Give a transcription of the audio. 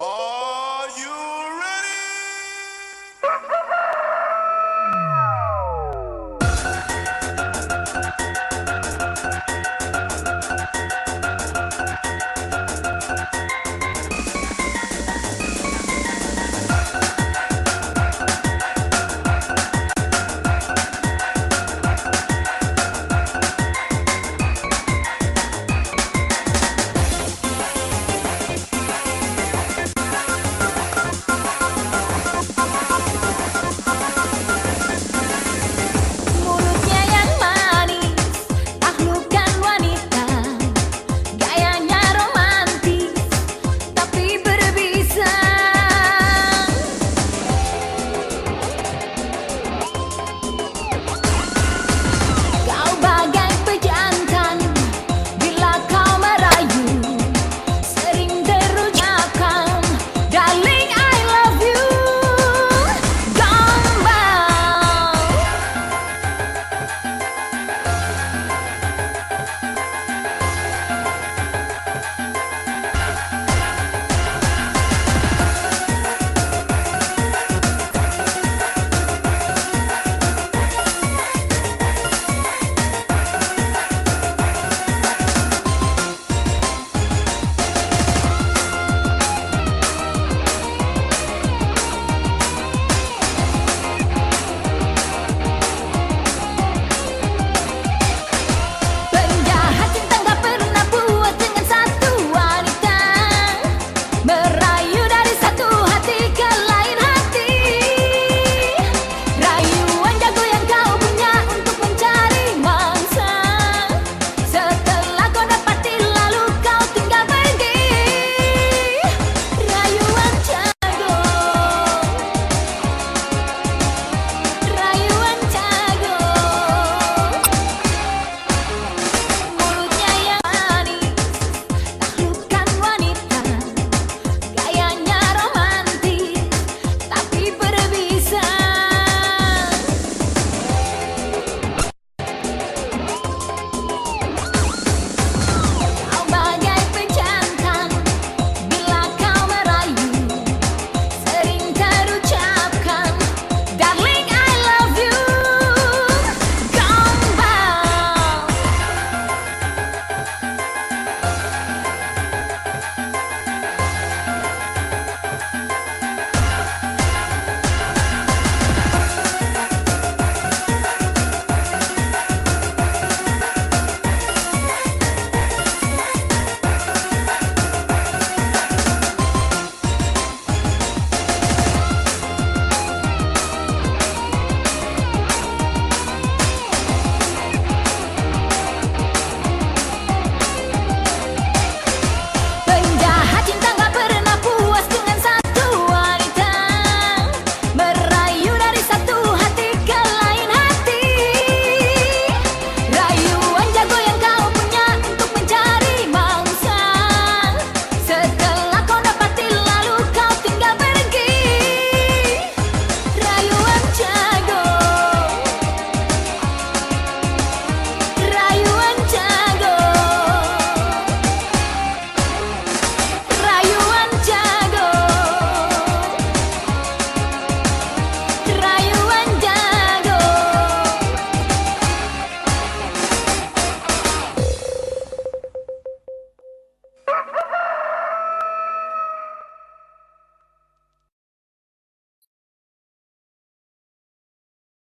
Oh!